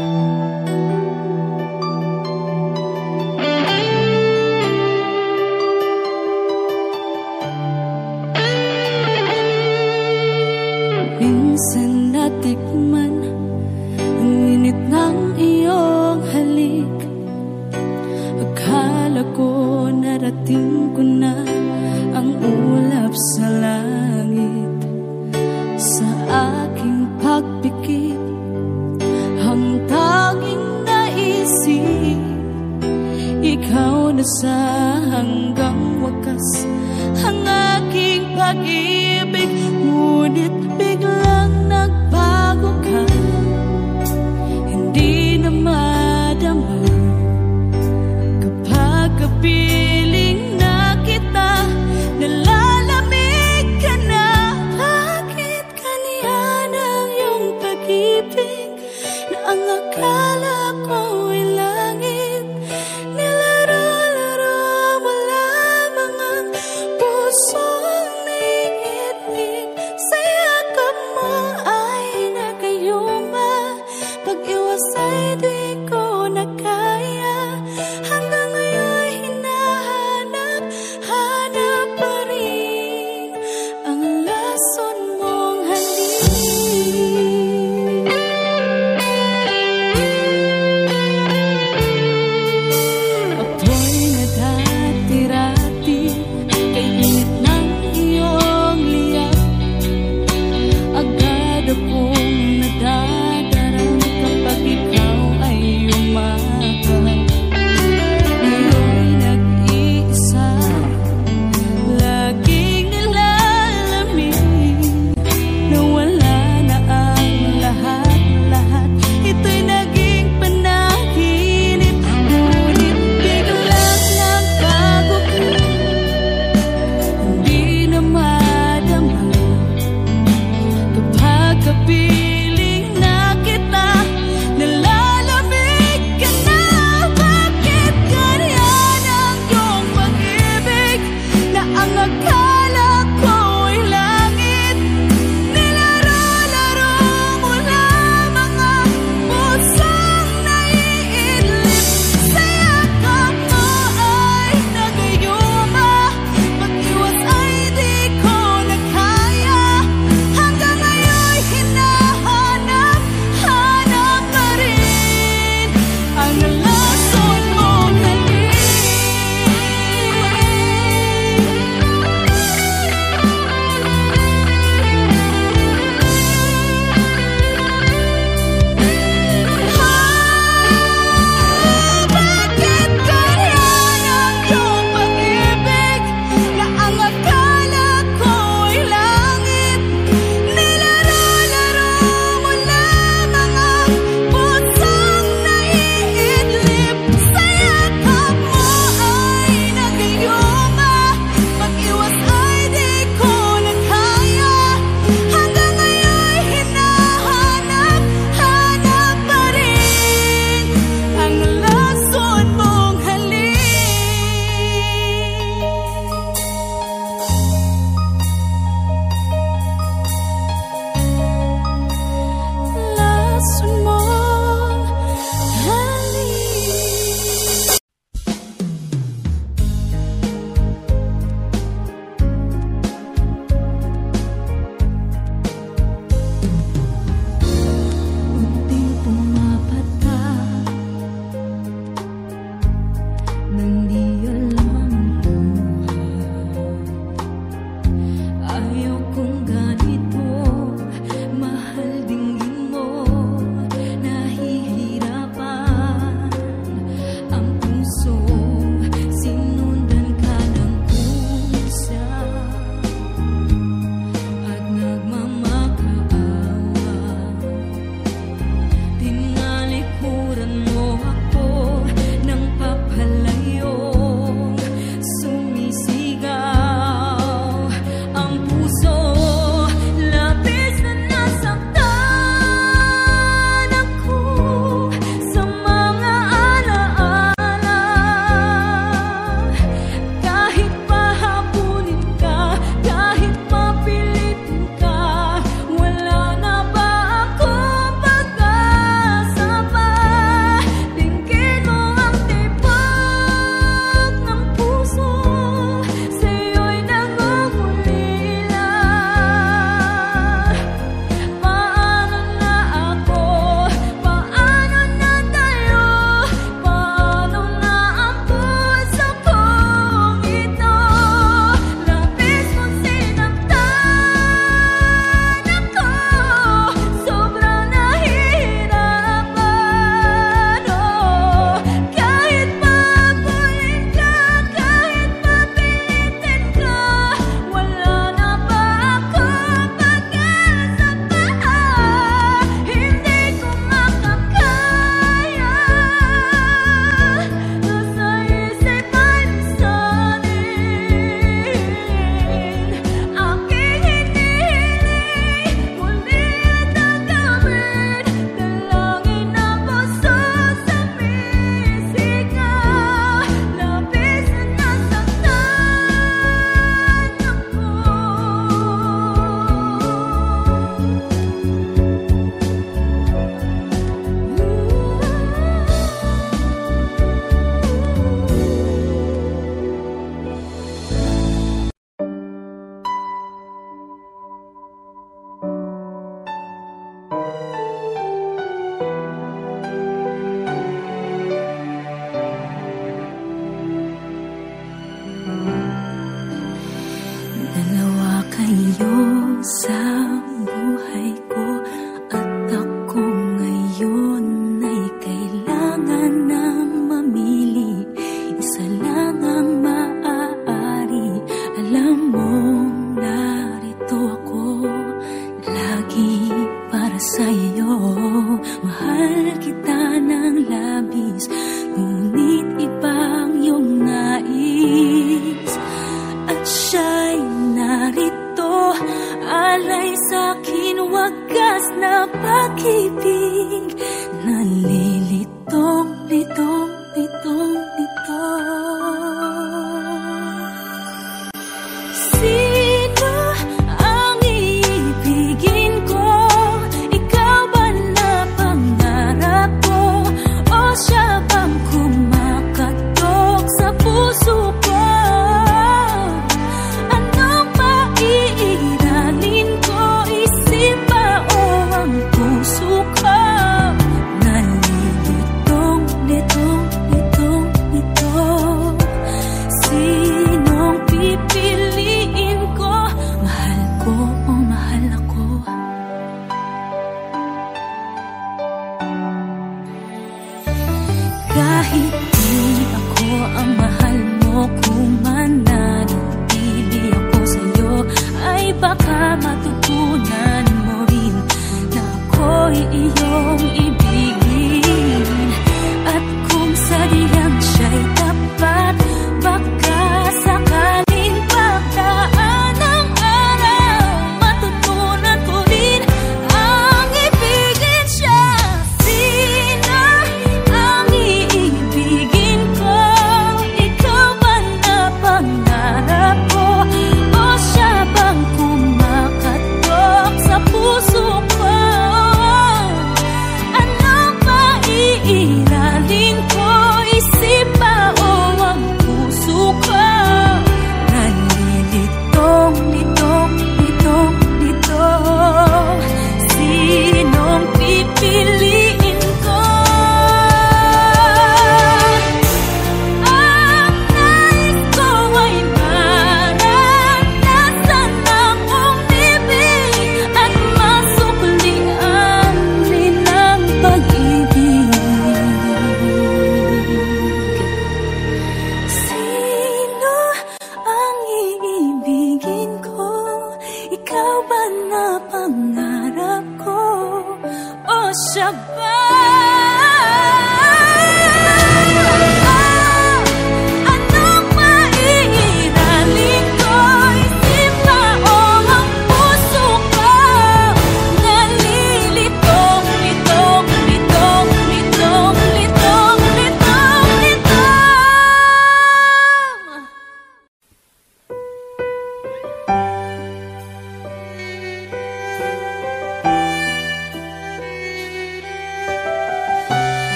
Minsan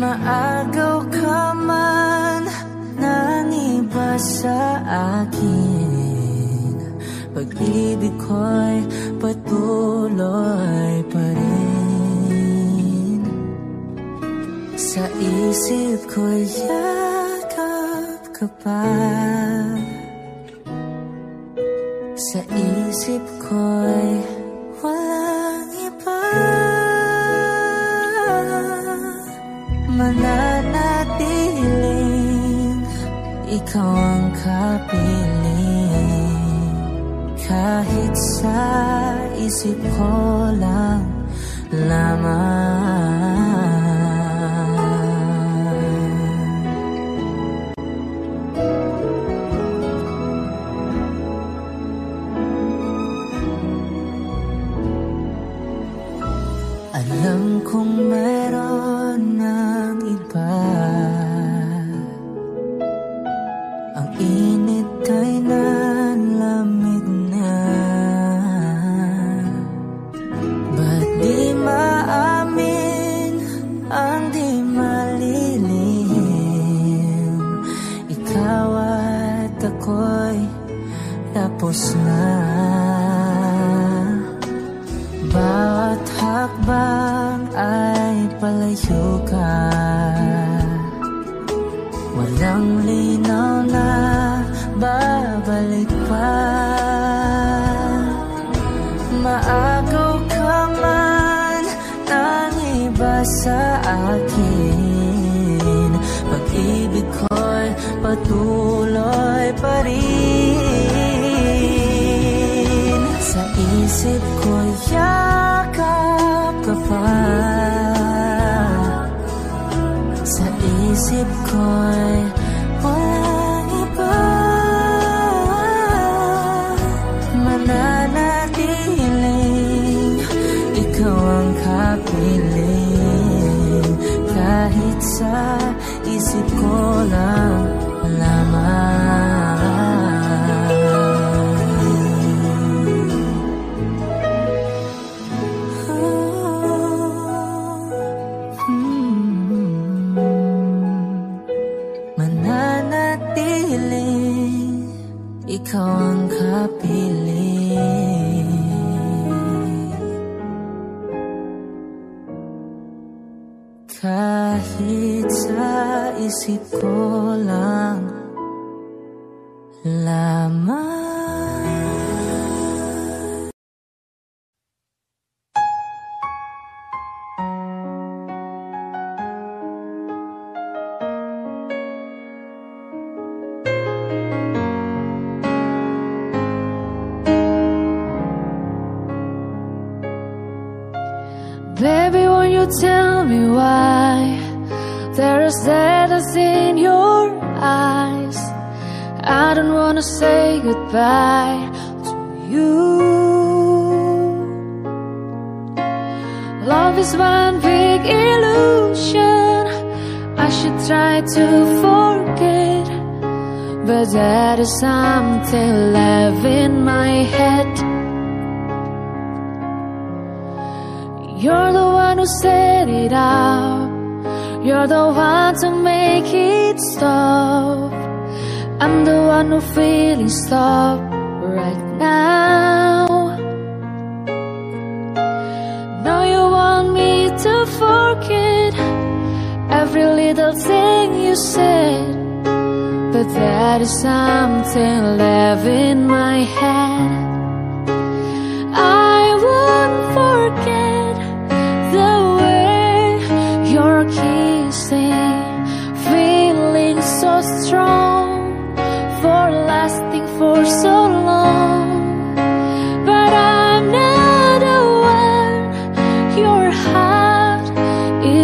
Maagaw ka man Naniba sa akin. Pag-ibig ko'y patuloy pa rin. Sa isip ko'y yakap ka pa. Sa isip ko'y ikaw ang kapiling Kahit sa isip ko lang lamang. patuloy pa rin. Sa isip ko yakap ka pa. Sa isip ko'y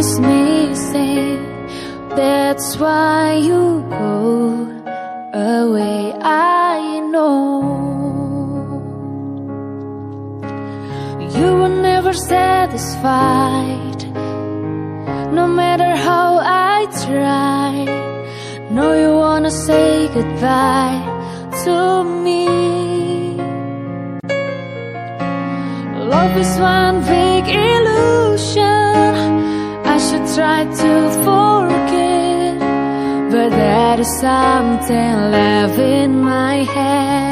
makes me say that's why you go away. I know you were never satisfied, no matter how I try. No, you wanna say goodbye to me. Love is one thing try to forget, but there is something left in my head.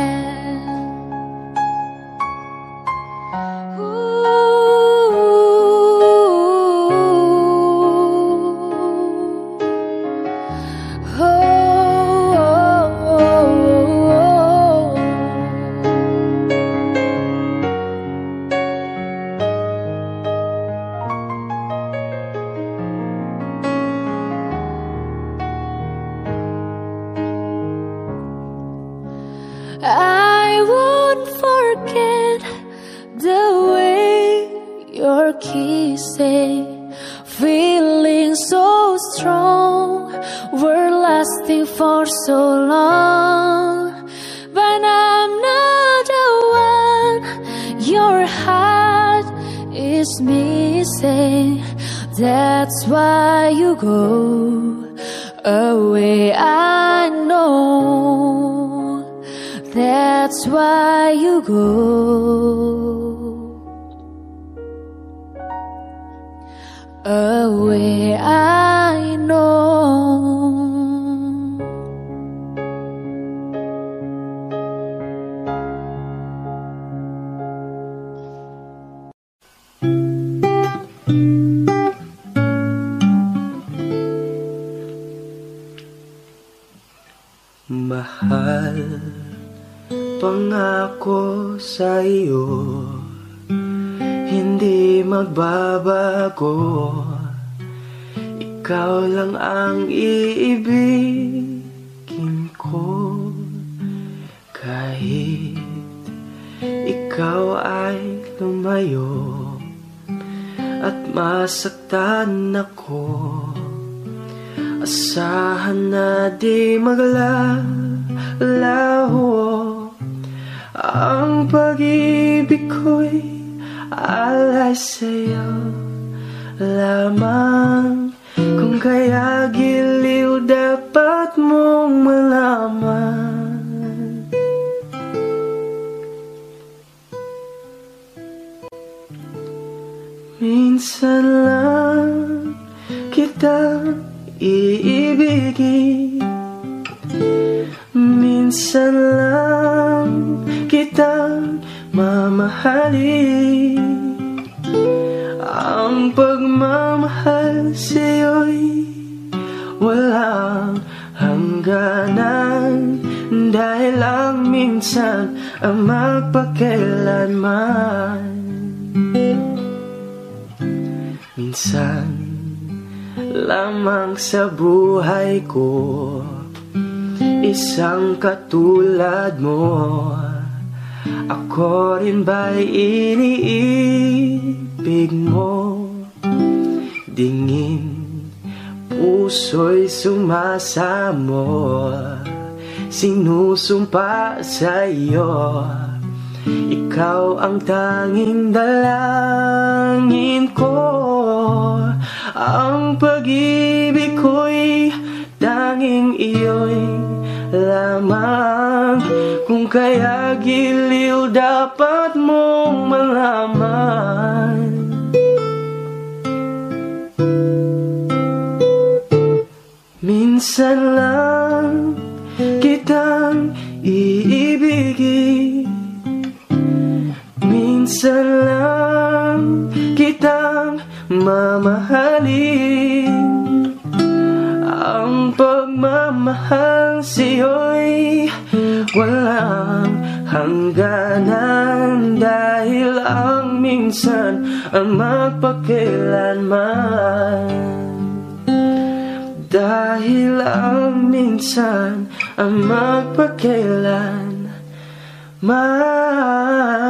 ಪ್ರೇಮಗಳ sumasamo Sinusumpa sa'yo. Ikaw ang tanging dalangin ko. Ang pag-ibig ko'y tanging iyo'y lamang. Kung kaya giliw dapat mong malaman Minsan lang kitang iibigin. Minsan lang kitang mamahalin. Ang pagmamahal sa'yo'y walang hangganan. Dahil ang minsan ang magpakailanman dahil ang minsan ang magpakailan Mahal.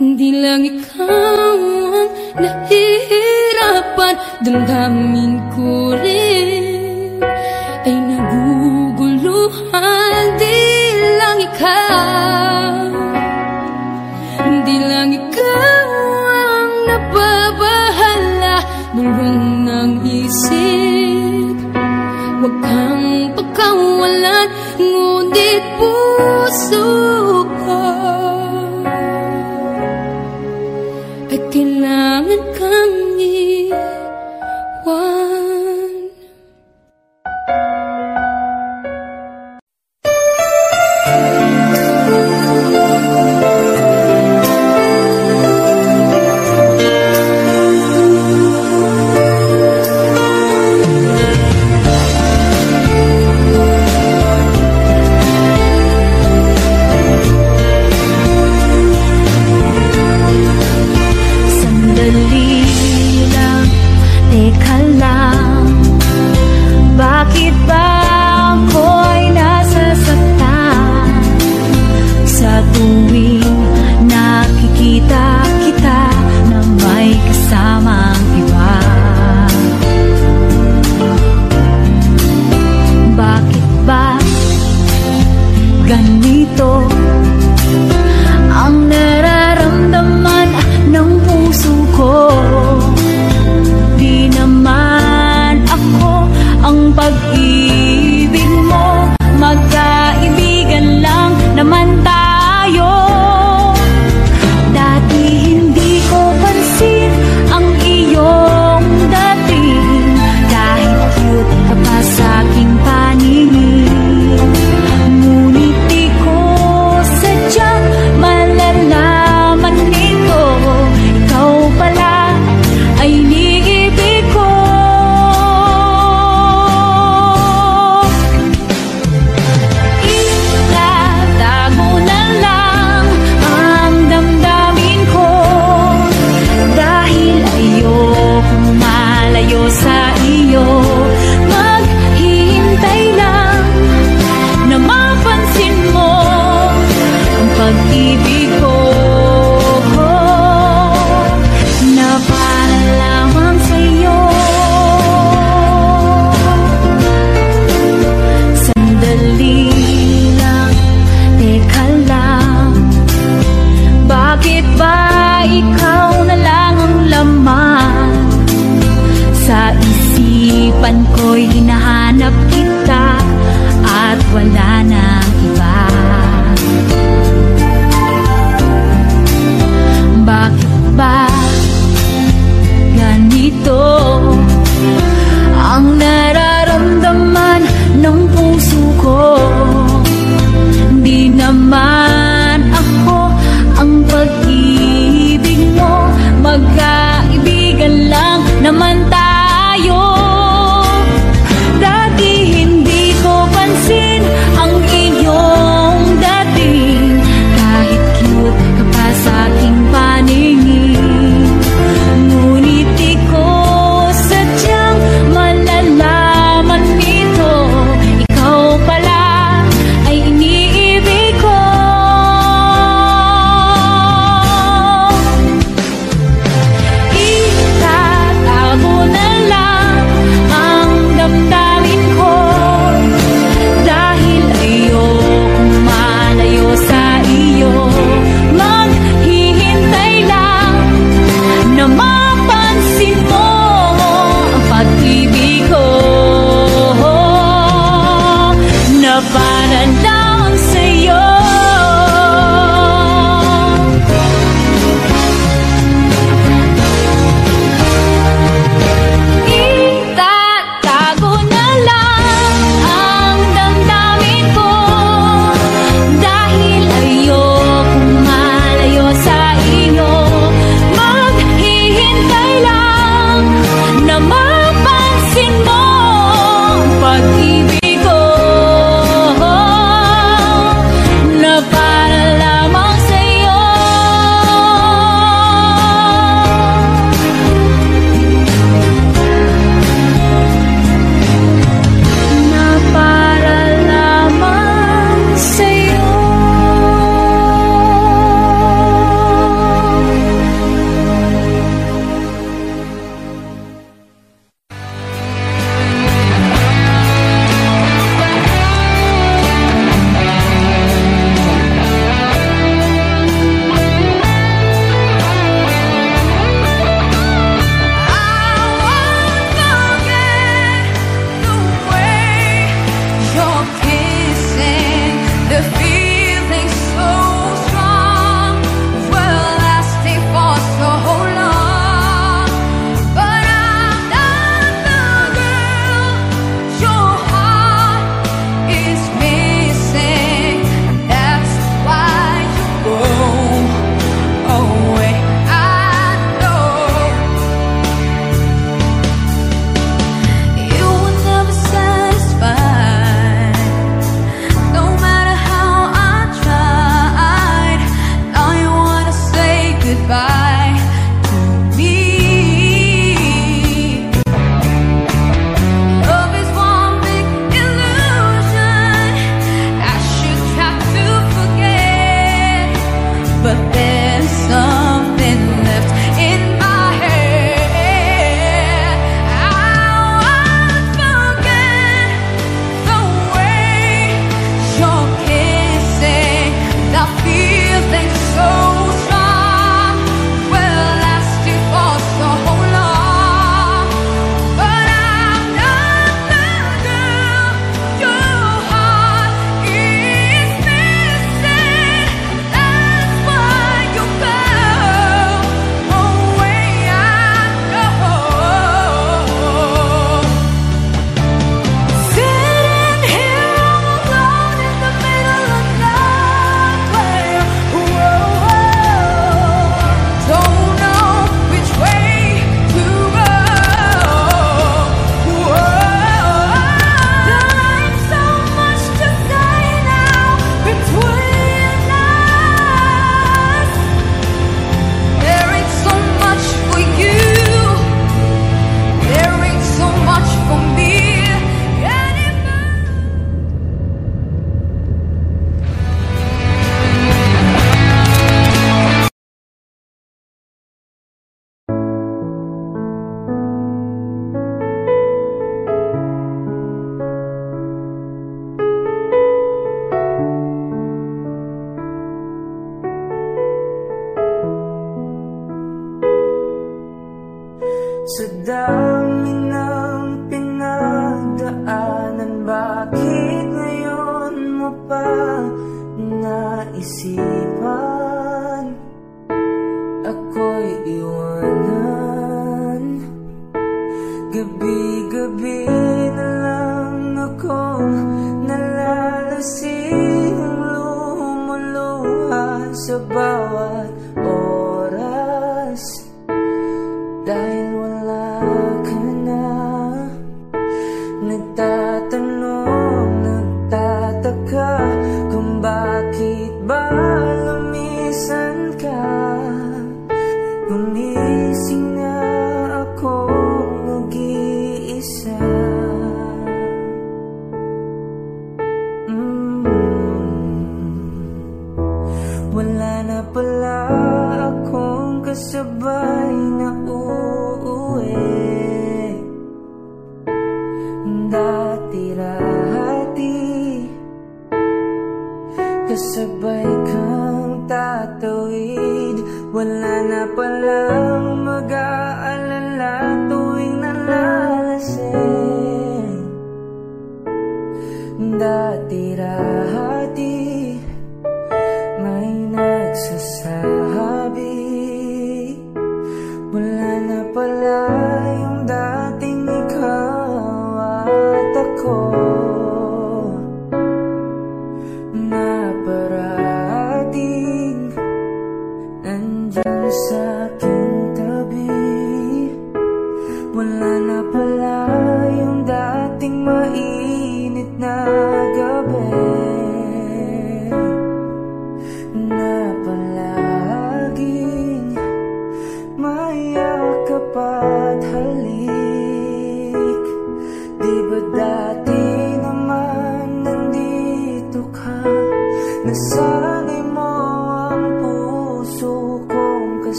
Hindi lang ikaw ang nahihirapan. Damdamin ko rin.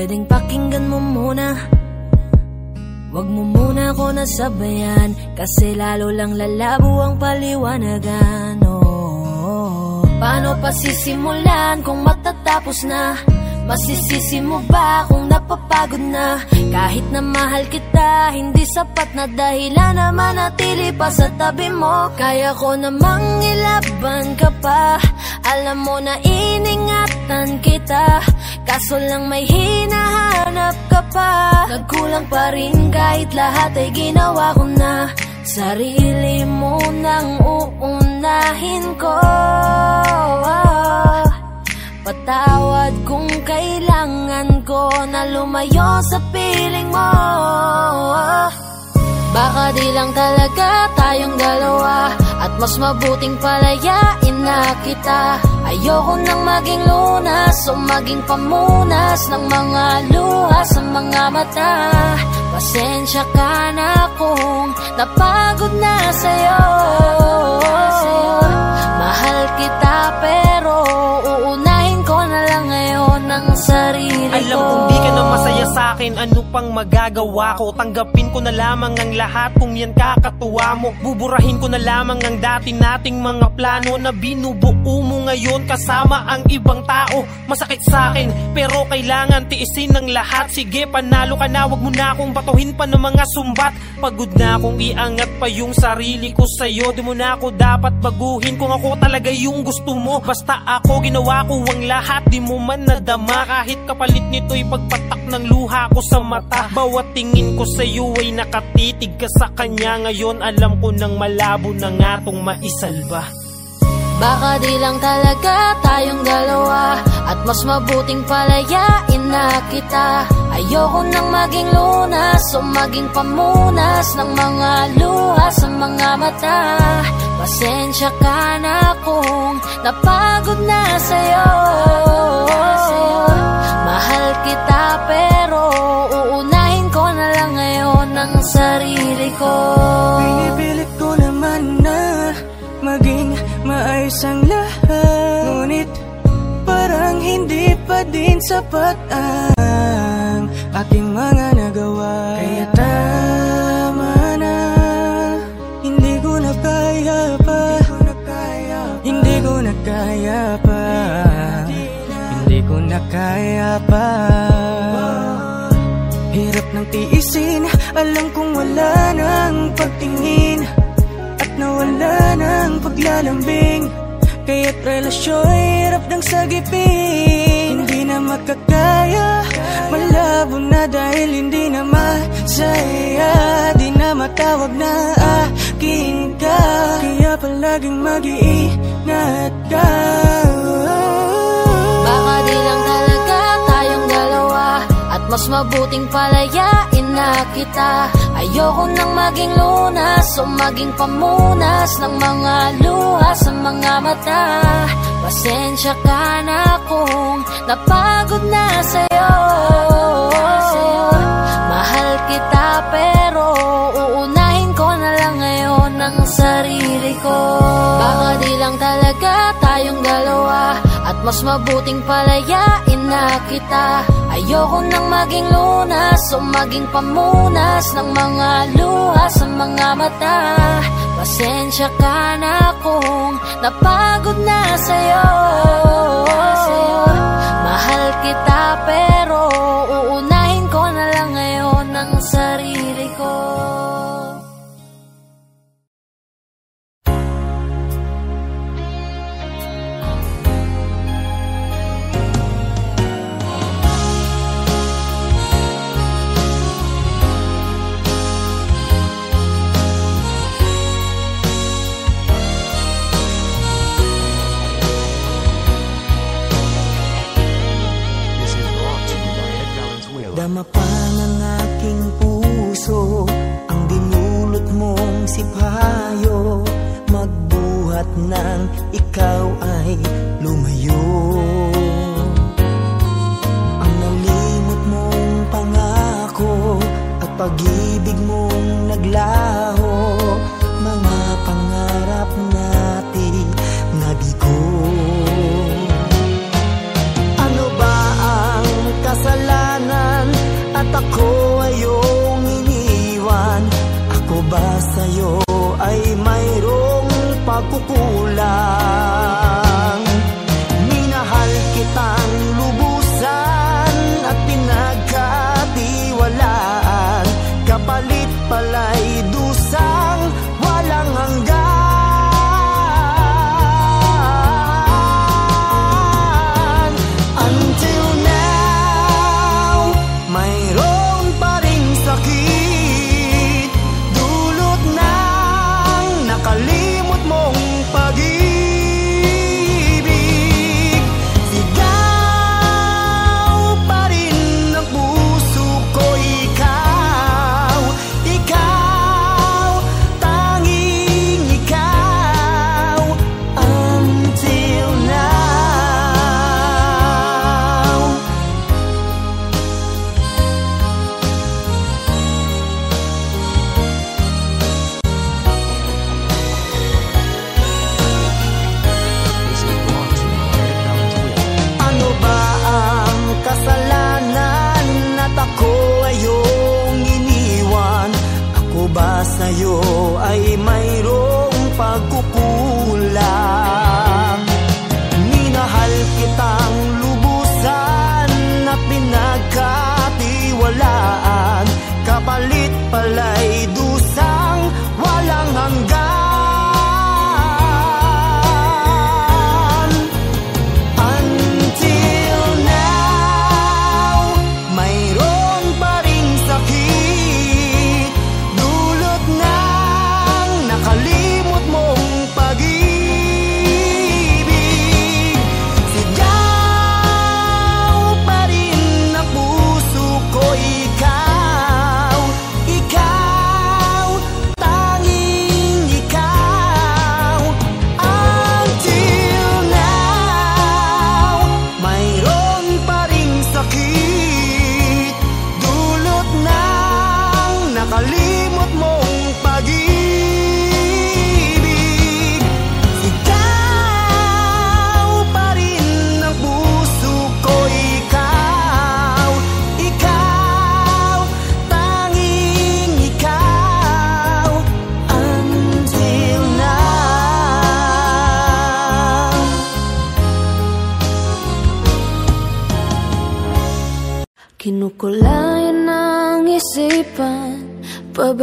Pwedeng pakinggan mo muna. Huwag mo muna ako nasabayan Kasi lalo lang lalabo ang paliwanagan. Oh, Paano pa sisimulan kung matatapos na? Masisisi mo ba kung napapagod na? Kahit na mahal kita Hindi sapat na dahilan na manatili pa sa tabi mo. Kaya ko namang ilaban ka pa. Alam mo na iningatan kita Kaso lang may hinahanap ka pa. Nagkulang pa rin kahit lahat ay ginawa ko na. Sarili mo nang uunahin ko. Patawad kung kailangan ko na lumayo sa piling mo. Baka di lang talaga tayong dalawa. At mas mabuting palayain na kita Ayoko nang maging lunas o maging pamunas Ng mga luha sa mga mata. Pasensya ka na kung napagod na sa'yo akin Ano pang magagawa ko? Tanggapin ko na lamang ang lahat Kung yan kakatuwa mo. Buburahin ko na lamang ang dati nating mga plano Na binubuo mo ngayon Kasama ang ibang tao. Masakit sa akin Pero kailangan tiisin ng lahat. Sige panalo ka na Huwag mo na akong batuhin pa ng mga sumbat. Pagod na akong iangat pa yung sarili ko sa'yo. Di mo na ako dapat baguhin Kung ako talaga yung gusto mo. Basta ako ginawa ko ang lahat Di mo man nadama. Kahit kapalit nito'y pagpatak ng luha ko sa mata. Bawat tingin ko sa'yo ay nakatitig ka sa kanya. Ngayon alam ko nang malabo na nga tong maisalba. Baka di lang talaga tayong dalawa At mas mabuting palayain na kita. Ayoko nang maging lunas o maging pamunas Ng mga luha sa mga mata. Pasensya ka na kung napagod na sa'yo din sapat ang aking mga nagawa. Kaya tama na, hindi ko na kaya pa. Hindi ko na kaya pa. Hindi ko na kaya pa. Hirap ng tiisin Alam kong wala nang pagtingin. At nawala ng paglalambing. Kaya't relasyon hirap ng sagipin na makakaya. Malabo na dahil hindi na masaya. Di na matawag na aking ka. Kaya palaging mag-iingat ka. Baka di lang talaga tayong dalawa. At mas mabuting palayan na kita. Ayoko nang maging lunas o maging pamunas Ng mga luha sa mga mata. Pasensya ka na kung napagod na sa'yo. Mahal kita pero uunahin ko na lang ngayon ang sarili ko. Baka di lang talaga tayong dalawa mas mabuting palayain na kita. Ayoko nang maging lunas o maging pamunas Ng mga luha sa mga mata. Pasensya ka na kung napagod na sa'yo sipayo Magbuhat ng ikaw ay lumayo. Ang nalimot mong pangako At pag-ibig pagkukulang?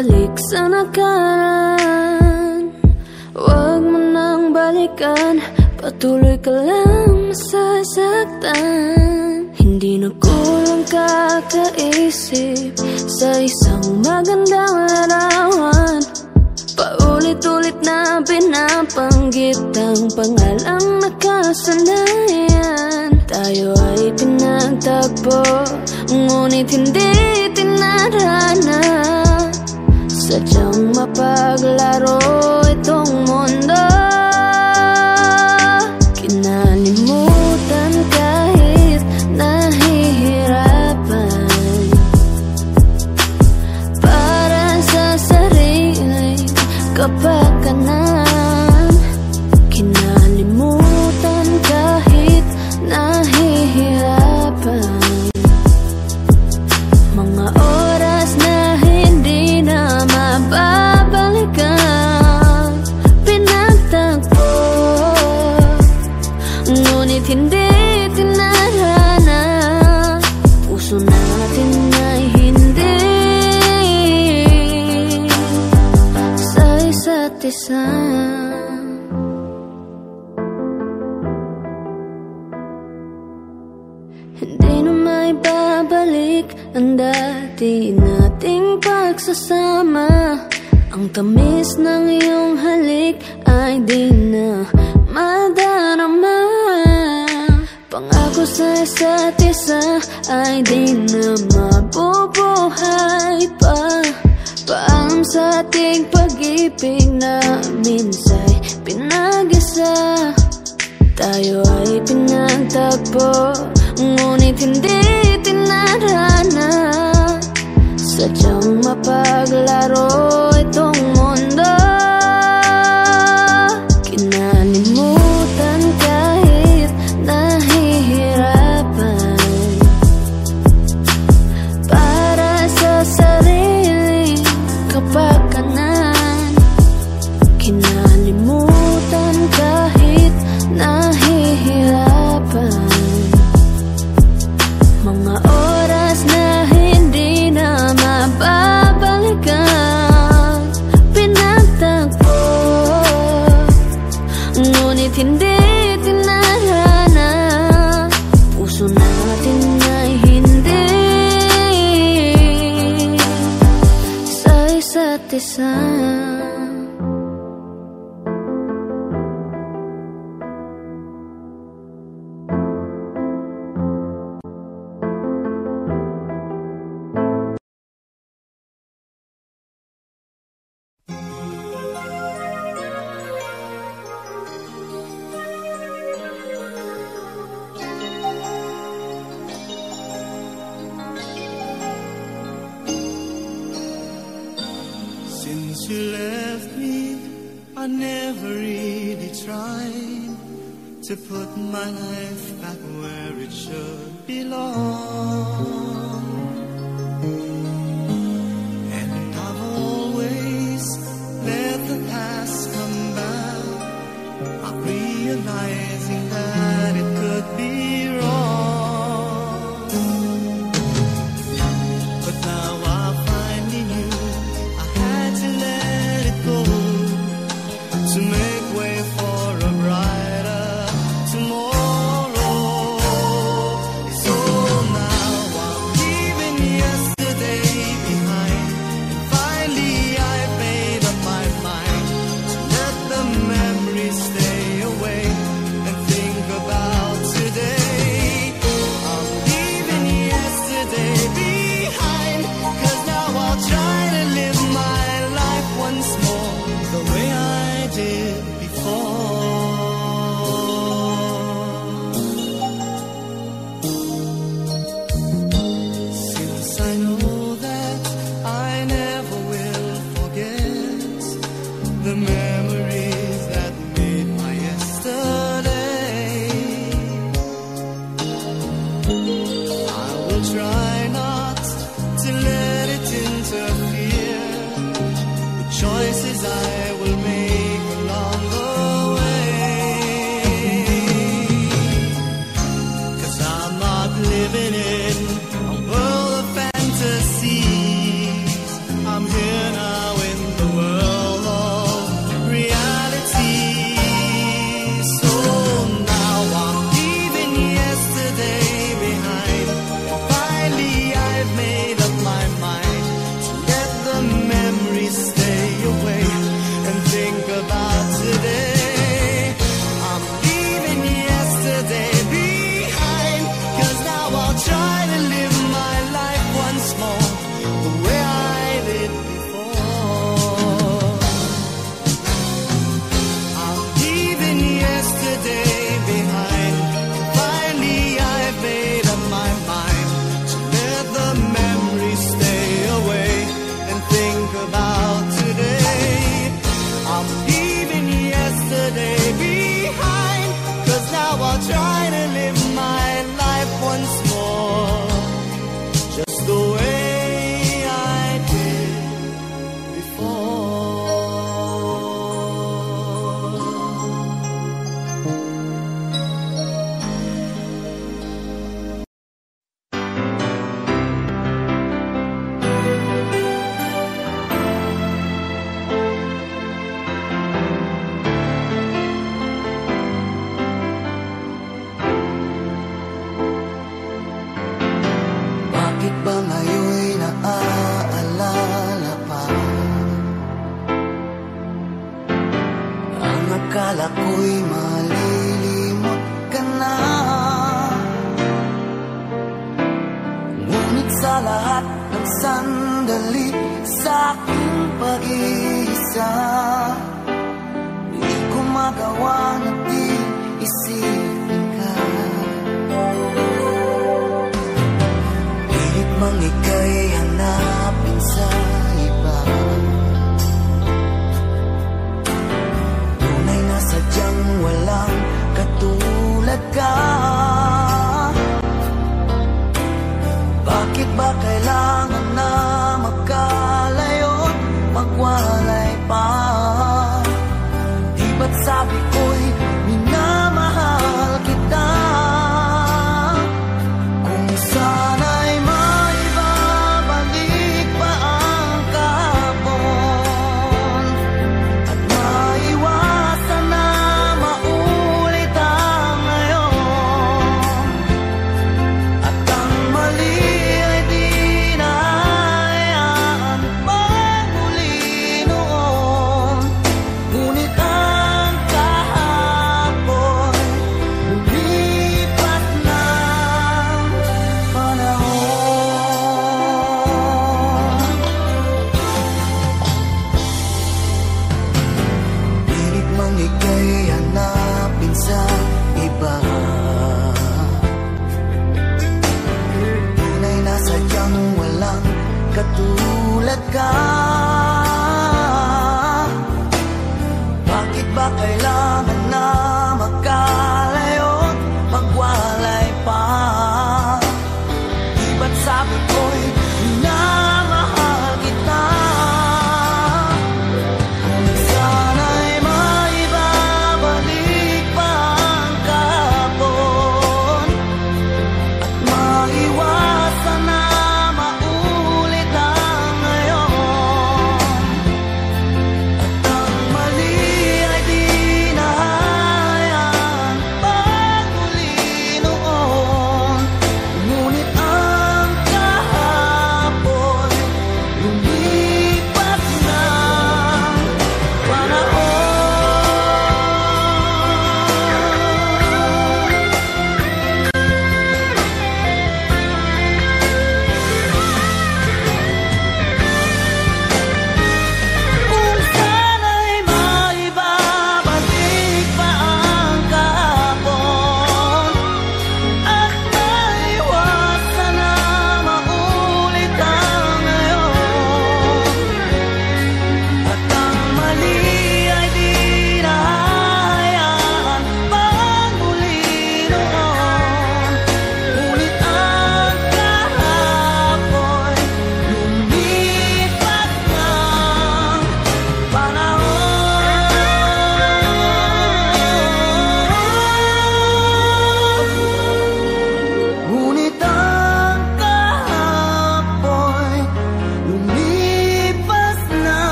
Balik sa nakaraan Huwag mo nang balikan Patuloy ka lang masasaktan Hindi na kulang kakaisip Sa isang magandang larawan Paulit-ulit na pinapanggit Ang pangalang nakasanayan. Tayo ay pinagtagpo Ngunit hindi tinarana Sadyang mapaglaro itong mundo. masasama Ang tamis ng iyong halik ay di na madarama. Pangako sa isa't isa ay di na mabubuhay pa. Paalam sa ating pag-ibig na minsay pinag-isa. Tayo ay pinagtagpo, ngunit hindi tinarana. Sadyang mapaglaro.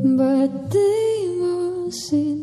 Ba't di mo sinabi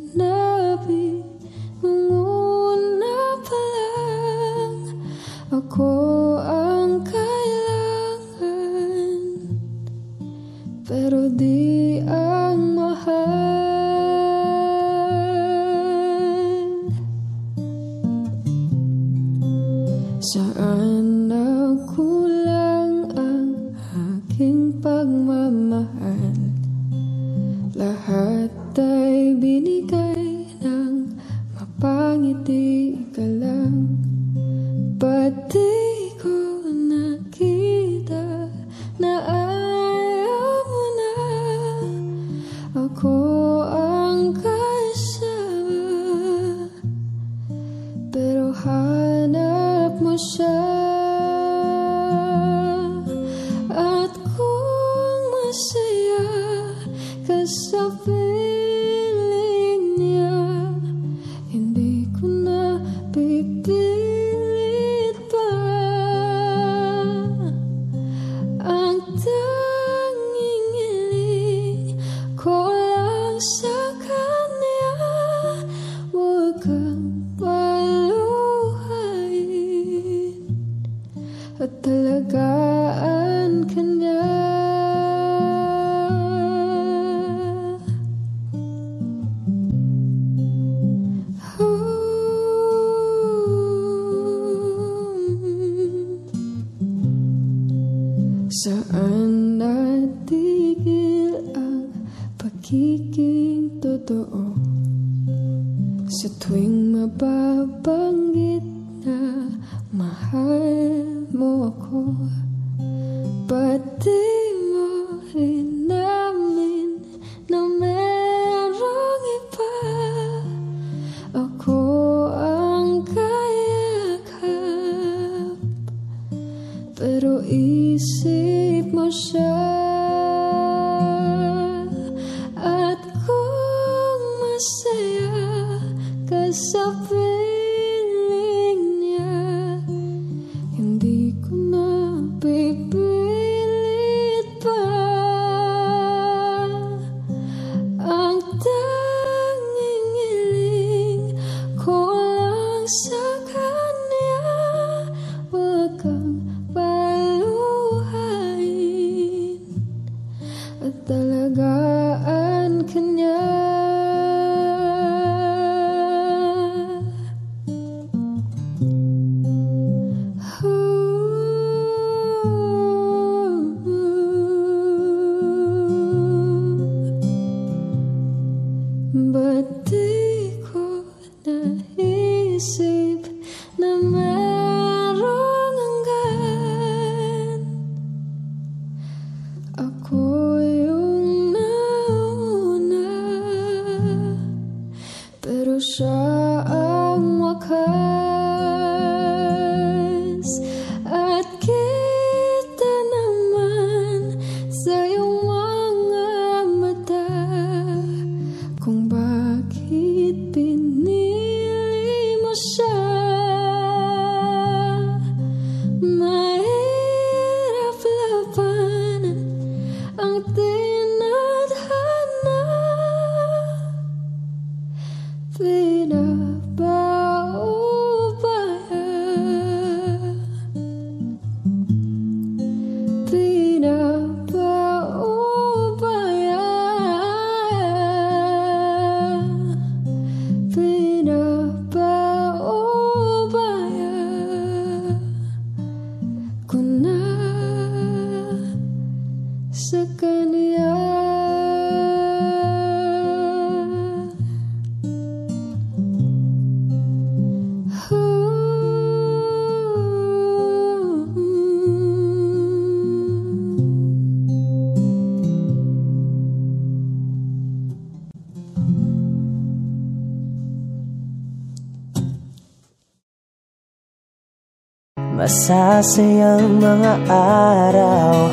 Masasayang mga araw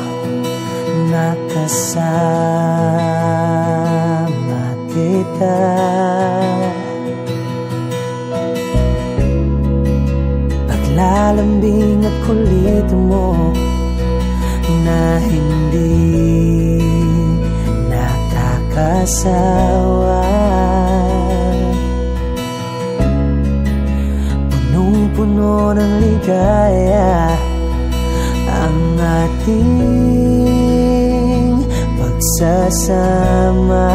na kasama kita Paglalambing at kulit mo na hindi nakakasawa. ng ligaya ang ating pagsasama.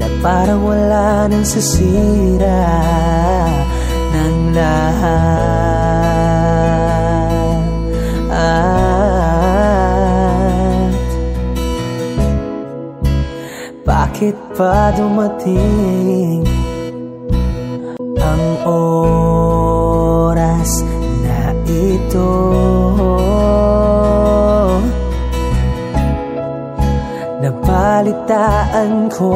Na parang wala nang sasira ng lahat. Bakit pa dumating ang oras na ito. Napalitaan ko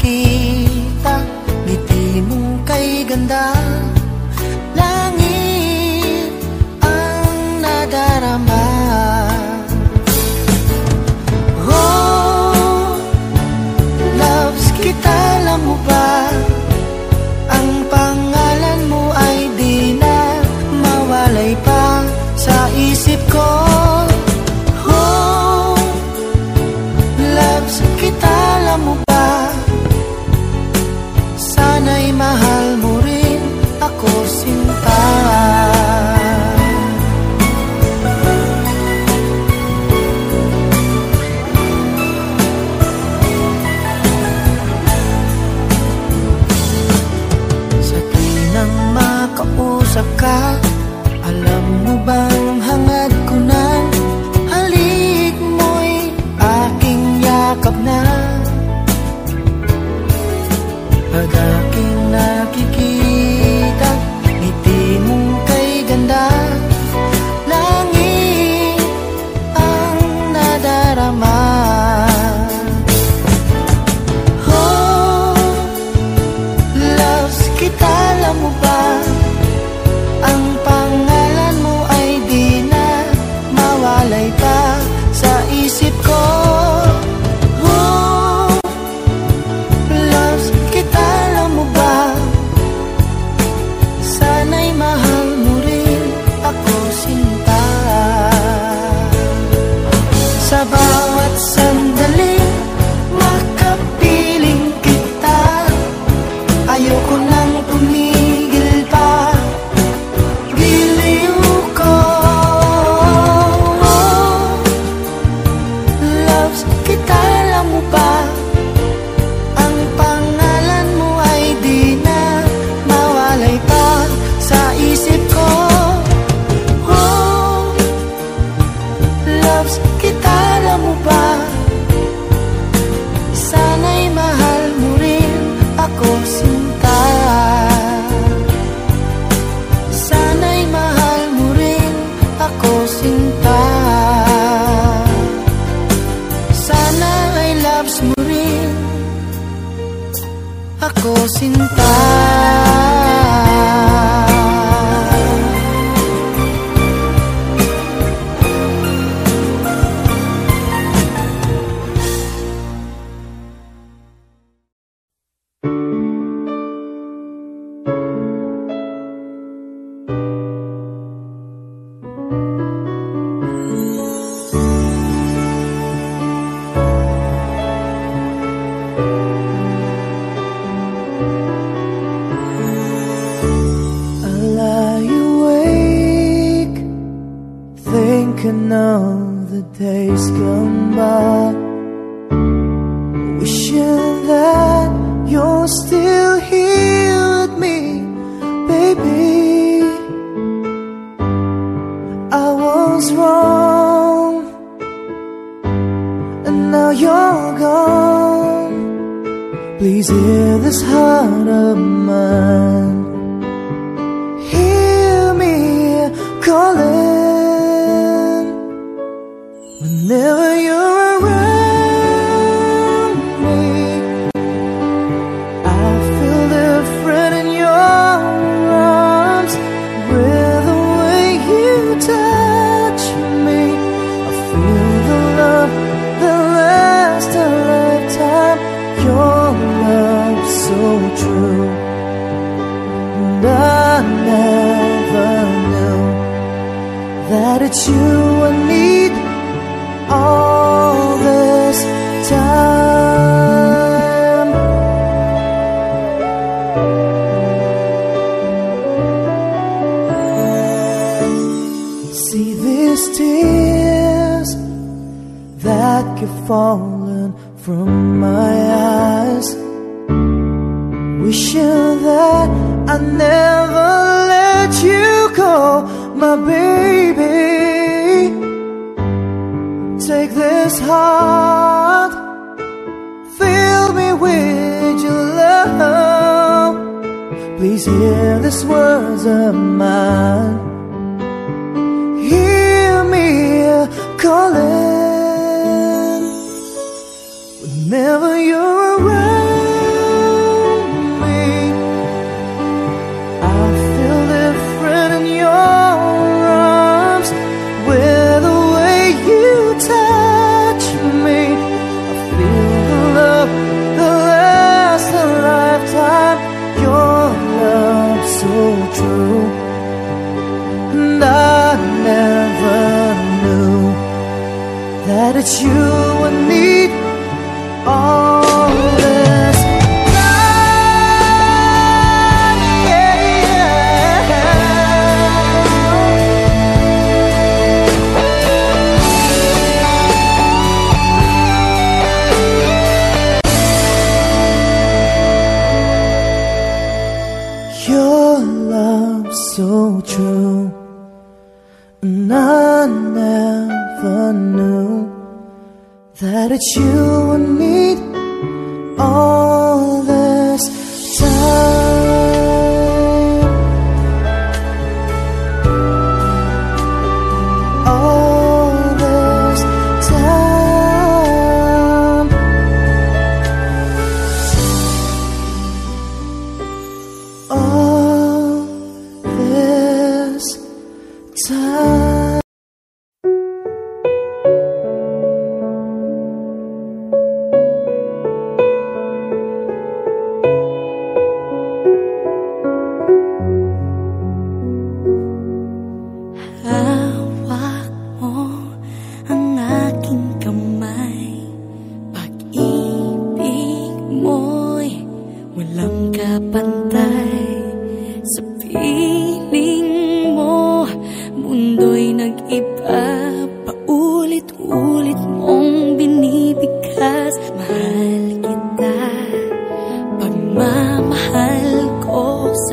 nakita Ngiti mo kay ganda. Langit ang nadarama. Ako sinta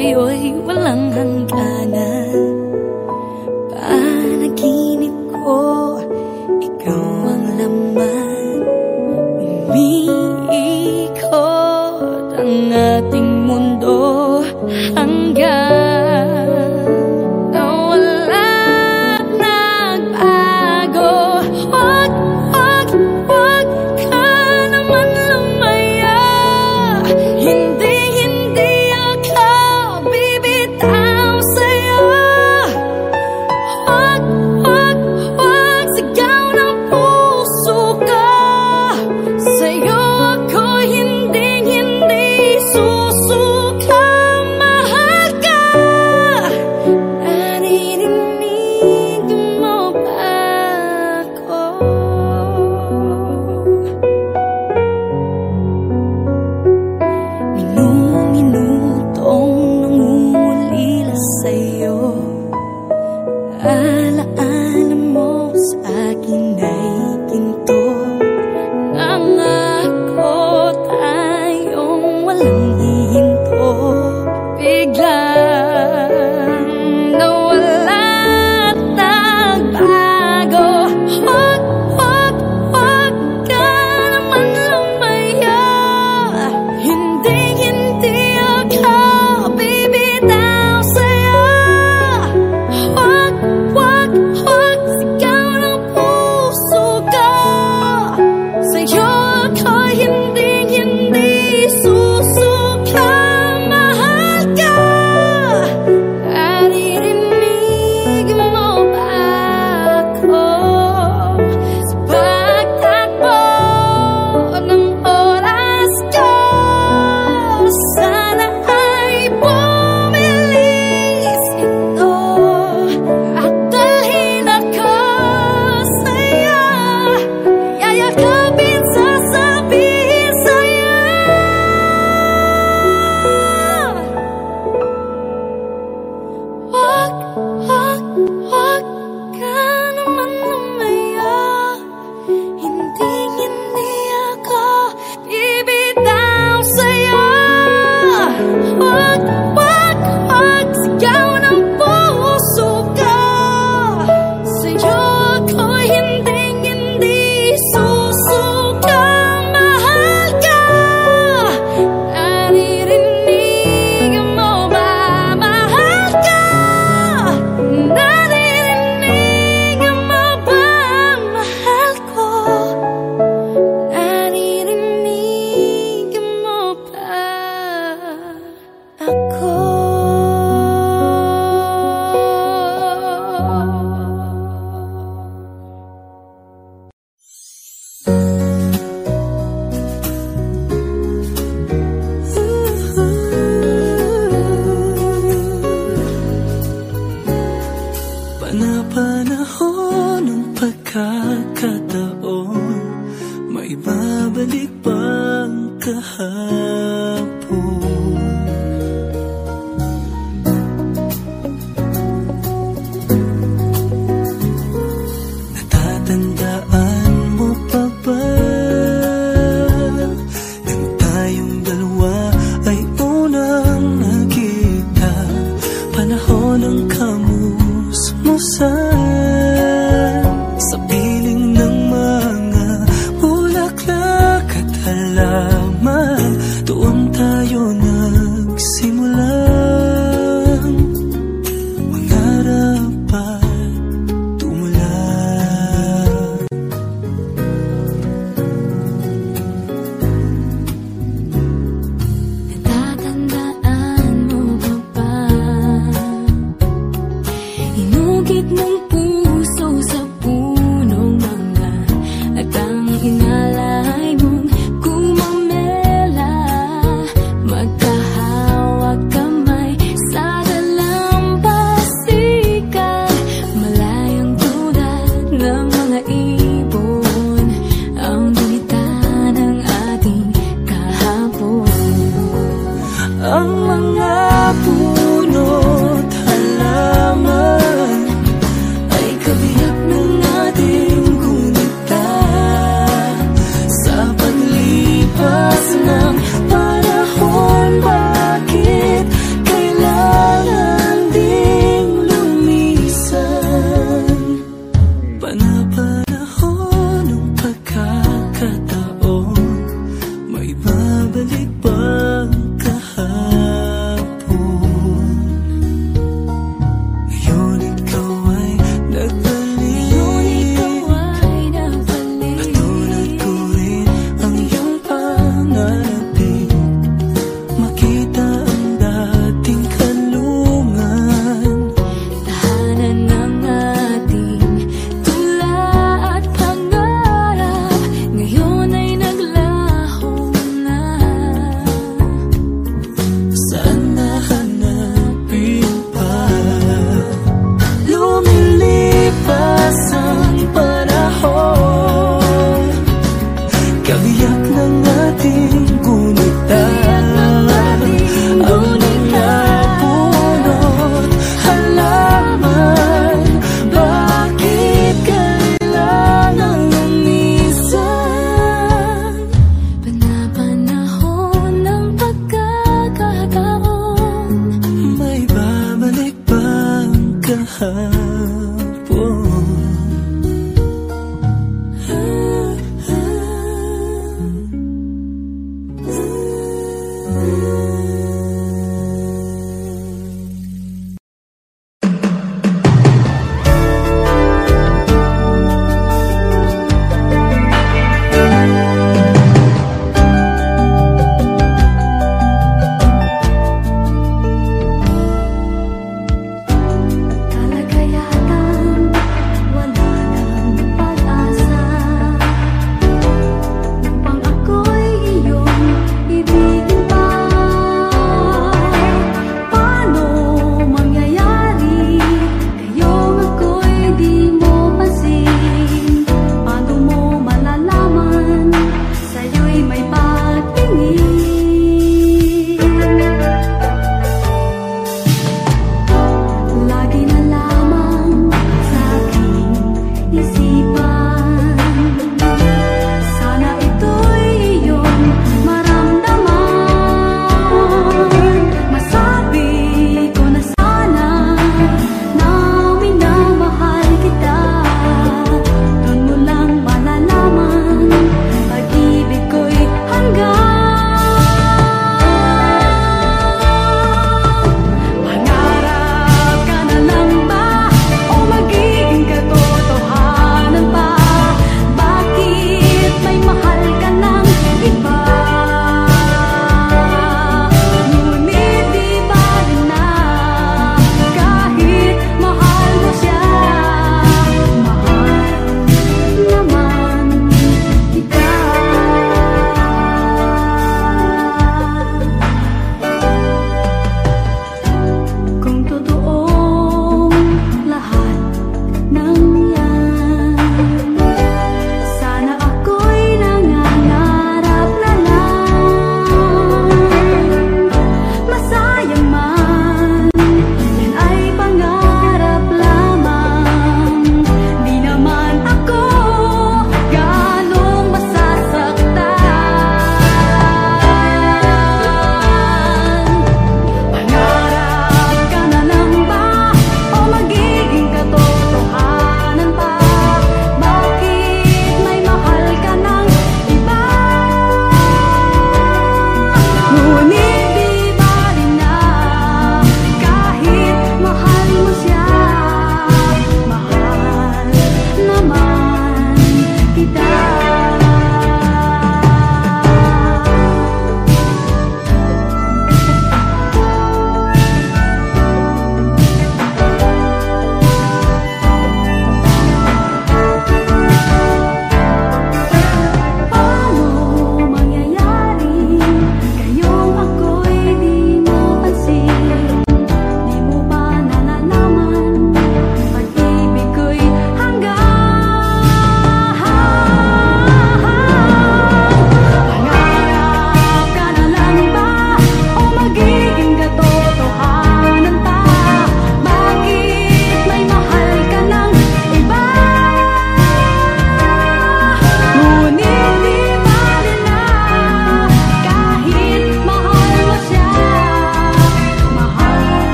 ko sa'yo'y walang hangganan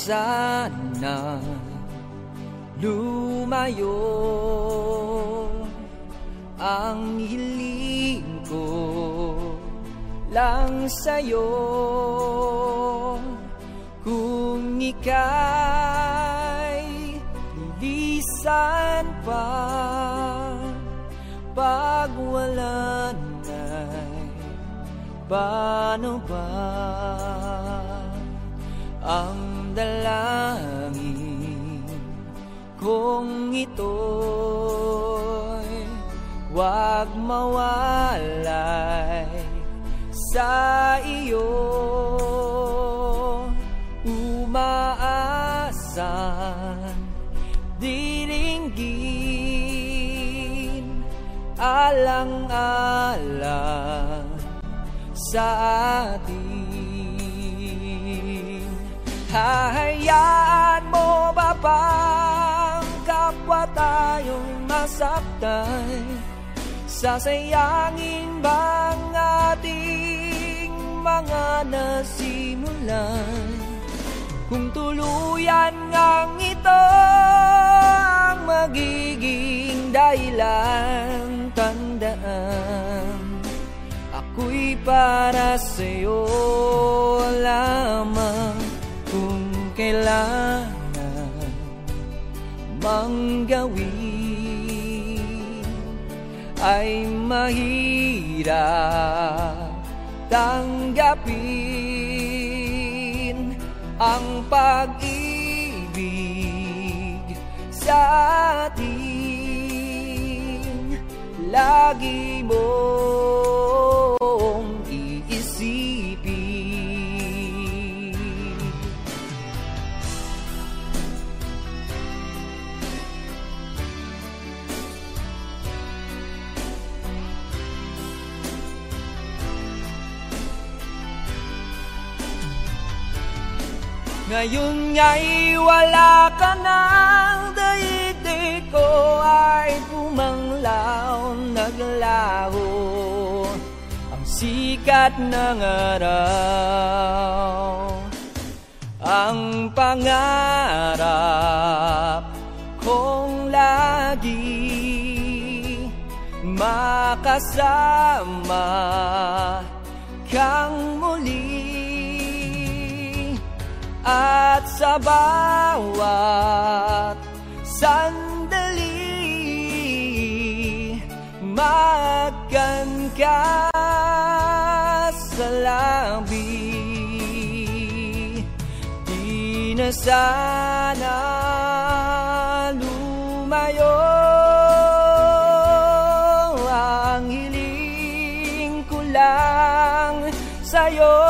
sana lumayo ang hiling ko lang sa'yo. Kung ika'y lilisan pa pag wala na'y paano ba ang dalangin kung ito'y wag mawalay sa iyo umaasan diringgin alang-alang sa atin Hahayaan mo ba pang kapwa tayong masaktan? Sasayangin bang ating mga nasimulan? Kung tuluyan ngang ito ang magiging dahilan, tandaan Ako'y para sa'yo lamang kailangan manggawin ay mahirap tanggapin ang pag-ibig sa atin. Lagi mo Ngayon nga'y wala ka nang daigdig ko ay pumanglaw Naglaho. Ang sikat ng araw Ang pangarap kong lagi Makasama kang muli at sa bawat sandali Magkan ka sa labi Di na sana lumayo Ang hiling ko lang sa'yo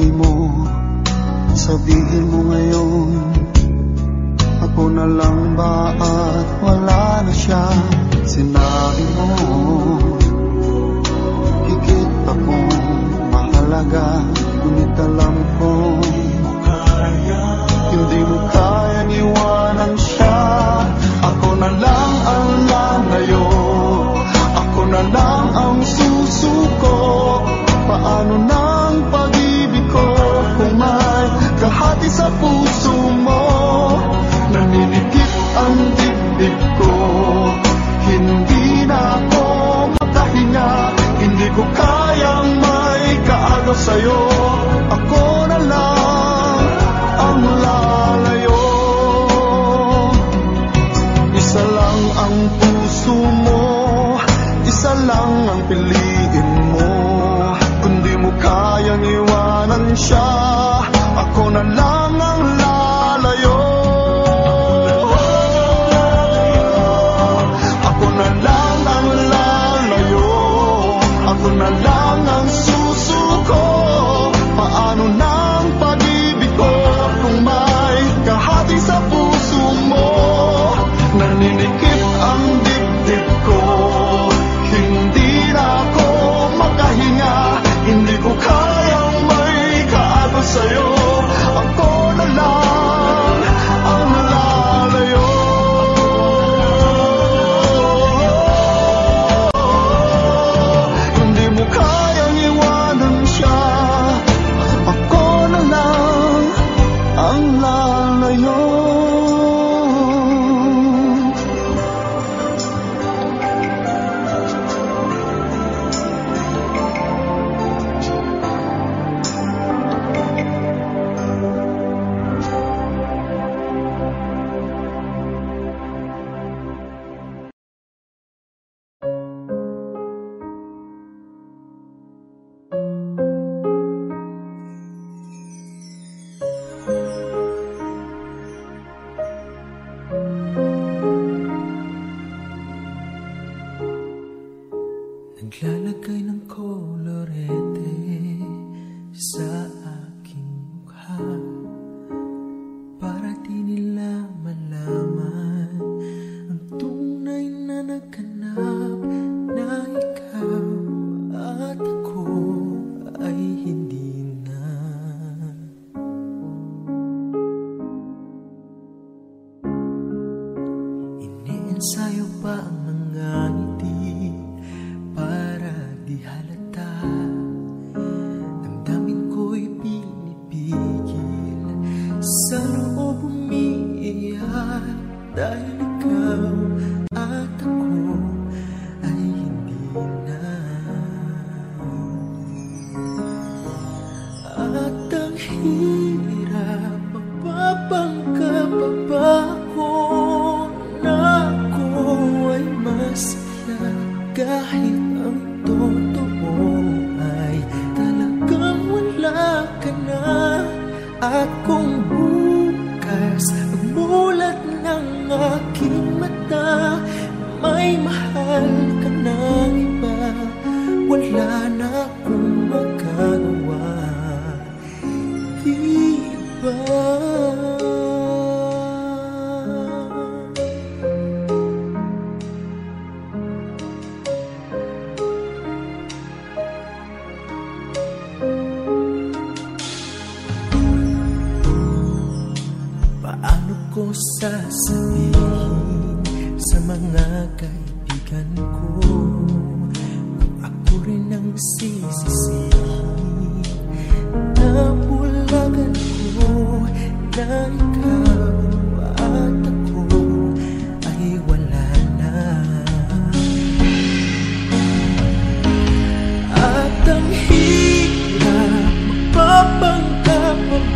sabi mo,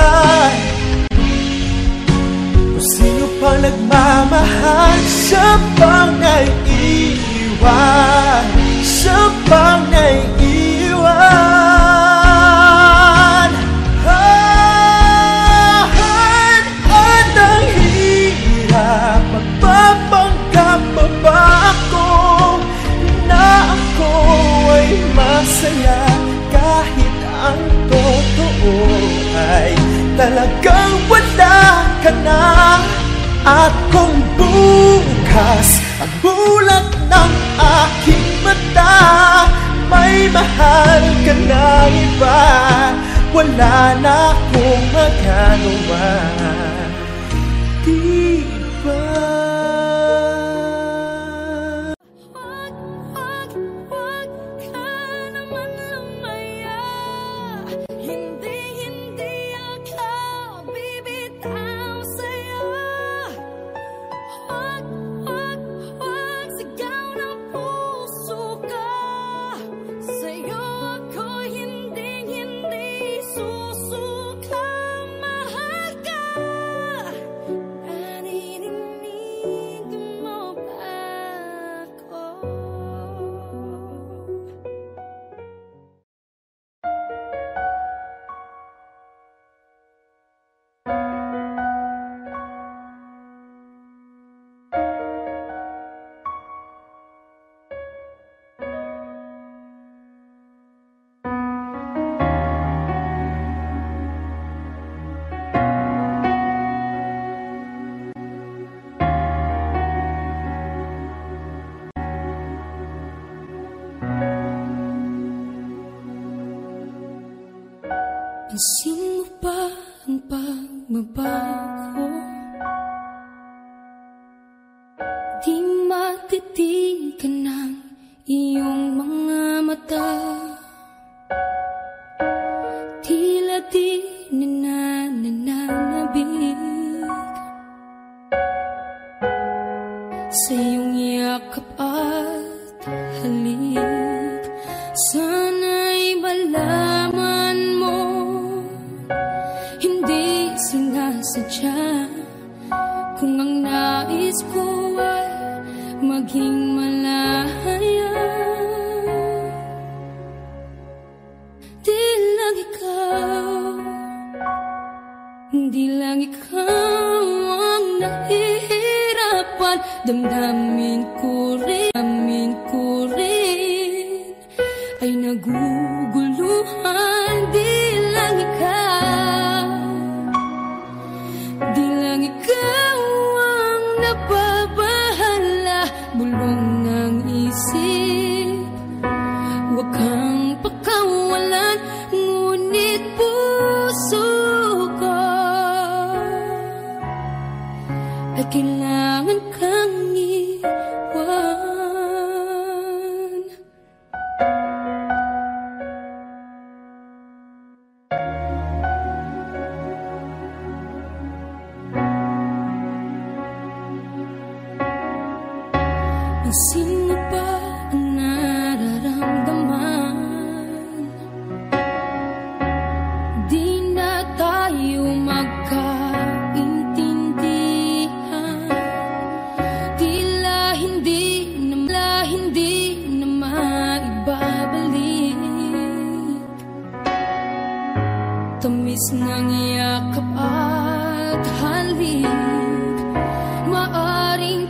minsan Kung sino pang nagmamahal Siya pang naiiwan? Siya pang At kung bukas ang bulat ng aking mata May mahal ka na iba. Wala na akong magagawa. Nais ng yakap at halik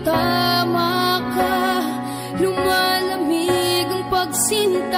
tama ka Lumalamig ang pagsinta